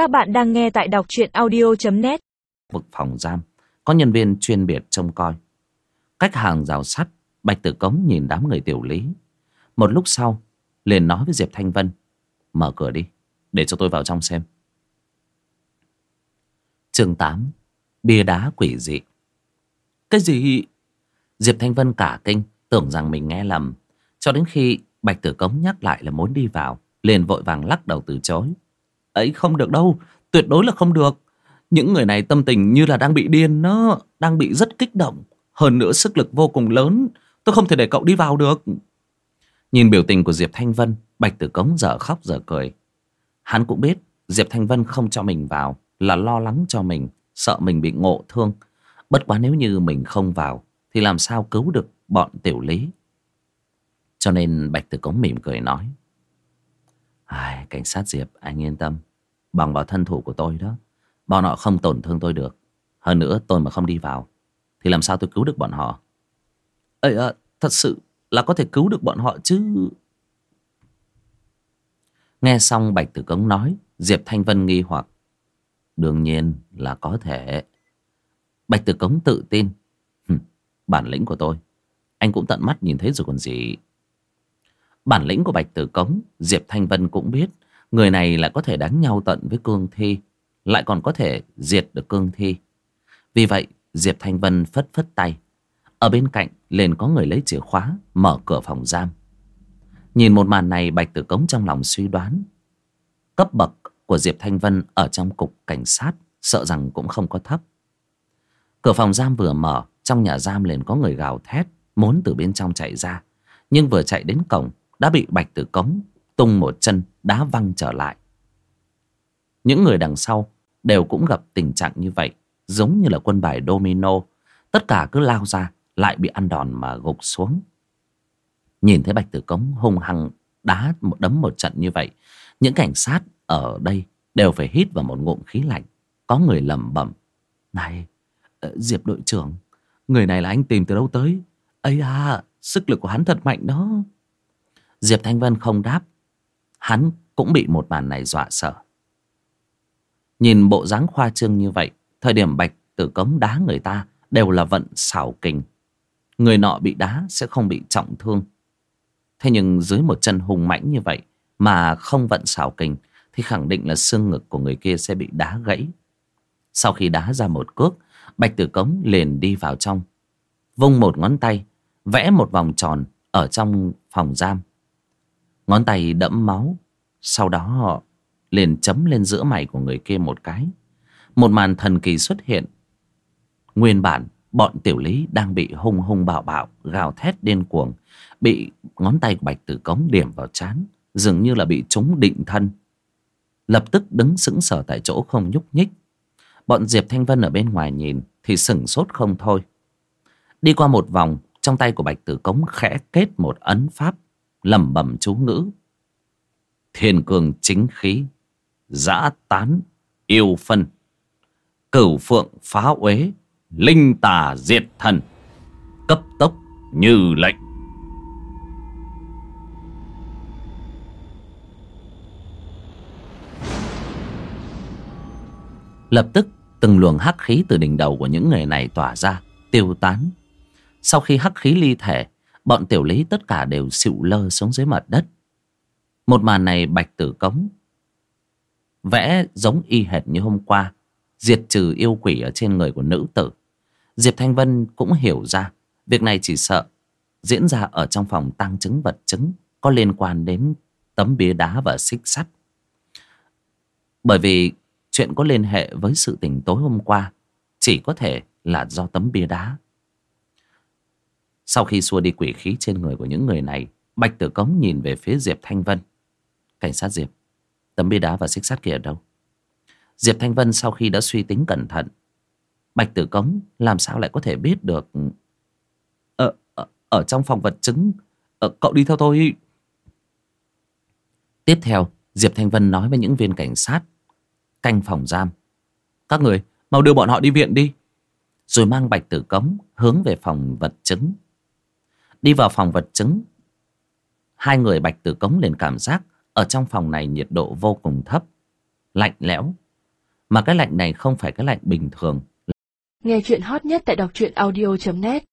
Các bạn đang nghe tại đọc truyện audio.net vực phòng giam, có nhân viên chuyên biệt trông coi. Cách hàng rào sắt, bạch tử cống nhìn đám người tiểu lý. Một lúc sau, liền nói với diệp thanh vân, mở cửa đi, để cho tôi vào trong xem. Chương 8 bia đá quỷ dị. Cái gì? Diệp thanh vân cả kinh, tưởng rằng mình nghe lầm. Cho đến khi bạch tử cống nhắc lại là muốn đi vào, liền vội vàng lắc đầu từ chối ấy không được đâu. Tuyệt đối là không được. Những người này tâm tình như là đang bị điên nó đang bị rất kích động. Hơn nữa sức lực vô cùng lớn. Tôi không thể để cậu đi vào được. Nhìn biểu tình của diệp thanh vân bạch tử cống dở khóc dở cười. Hắn cũng biết diệp thanh vân không cho mình vào là lo lắng cho mình sợ mình bị ngộ thương. Bất quá nếu như mình không vào thì làm sao cứu được bọn tiểu lý? Cho nên bạch tử cống mỉm cười nói Ai, cảnh sát diệp anh yên tâm bằng vào thân thủ của tôi đó. Bọn họ không tổn thương tôi được. Hơn nữa tôi mà không đi vào thì làm sao tôi cứu được bọn họ? Ấy à, ờ, thật sự là có thể cứu được bọn họ chứ? Nghe xong bạch tử cống nói diệp thanh vân nghi hoặc. Đương nhiên là có thể. Bạch tử cống tự tin. Bản lĩnh của tôi. Anh cũng tận mắt nhìn thấy rồi còn gì. Bản lĩnh của bạch tử cống diệp thanh vân cũng biết người này lại có thể đánh nhau tận với cương thi, lại còn có thể diệt được cương thi. Vì vậy, diệp thanh vân phất phất tay. Ở bên cạnh, liền có người lấy chìa khóa, mở cửa phòng giam. Nhìn một màn này, bạch tử cống trong lòng suy đoán. Cấp bậc của diệp thanh vân ở trong cục cảnh sát, sợ rằng cũng không có thấp. Cửa phòng giam vừa mở, trong nhà giam liền có người gào thét, muốn từ bên trong chạy ra. Nhưng vừa chạy đến cổng, đã bị bạch tử cống tung một chân đá văng trở lại. Những người đằng sau đều cũng gặp tình trạng như vậy, giống như là quân bài domino. Tất cả cứ lao ra, lại bị ăn đòn mà gục xuống. Nhìn thấy bạch tử cống hung hăng đá một, đấm một trận như vậy, những cảnh sát ở đây đều phải hít vào một ngụm khí lạnh. Có người lẩm bẩm, này ờ, diệp đội trưởng, người này là anh tìm từ đâu tới? Ấy à sức lực của hắn thật mạnh đó. Diệp thanh vân không đáp hắn cũng bị một màn này dọa sợ. Nhìn bộ dáng khoa trương như vậy, thời điểm bạch tử cống đá người ta đều là vận xảo kình. Người nọ bị đá sẽ không bị trọng thương. Thế nhưng dưới một chân hùng mãnh như vậy mà không vận xảo kình thì khẳng định là xương ngực của người kia sẽ bị đá gãy. Sau khi đá ra một cước, bạch tử cống liền đi vào trong, vung một ngón tay, vẽ một vòng tròn ở trong phòng giam ngón tay đẫm máu, sau đó họ liền chấm lên giữa mày của người kia một cái. Một màn thần kỳ xuất hiện. Nguyên bản bọn tiểu lý đang bị hung hung bạo bạo, gào thét điên cuồng, bị ngón tay của bạch tử cống điểm vào chán dường như là bị chúng định thân. Lập tức đứng sững sờ tại chỗ không nhúc nhích. Bọn diệp thanh vân ở bên ngoài nhìn thì sửng sốt không thôi. Đi qua một vòng, trong tay của bạch tử cống khẽ kết một ấn pháp lẩm bẩm chú ngữ. Thiên cường chính khí dã tán, yêu phân. Cửu phượng phá uế, linh tà diệt thần. Cấp tốc như lệnh. Lập tức, từng luồng hắc khí từ đỉnh đầu của những người này tỏa ra, tiêu tán. Sau khi hắc khí ly thể bọn tiểu lý tất cả đều xịu lơ xuống dưới mặt đất. Một màn này bạch tử cống vẽ giống y hệt như hôm qua, diệt trừ yêu quỷ ở trên người của nữ tử. Diệp thanh vân cũng hiểu ra, việc này chỉ sợ diễn ra ở trong phòng tăng chứng vật chứng có liên quan đến tấm bia đá và xích sắt. Bởi vì chuyện có liên hệ với sự tình tối hôm qua chỉ có thể là do tấm bia đá sau khi xua đi quỷ khí trên người của những người này bạch tử cống nhìn về phía diệp thanh vân. Cảnh sát diệp tấm bia đá và xích sắt kia ở đâu? Diệp thanh vân sau khi đã suy tính cẩn thận bạch tử cống làm sao lại có thể biết được ở, ở, ở trong phòng vật chứng ở, cậu đi theo tôi. Tiếp theo diệp thanh vân nói với những viên cảnh sát canh phòng giam các người mau đưa bọn họ đi viện đi. Rồi mang bạch tử cống hướng về phòng vật chứng đi vào phòng vật chứng. Hai người bạch tử cống liền cảm giác ở trong phòng này nhiệt độ vô cùng thấp, lạnh lẽo. Mà cái lạnh này không phải cái lạnh bình thường. Nghe chuyện hot nhất tại đọc truyện audio.net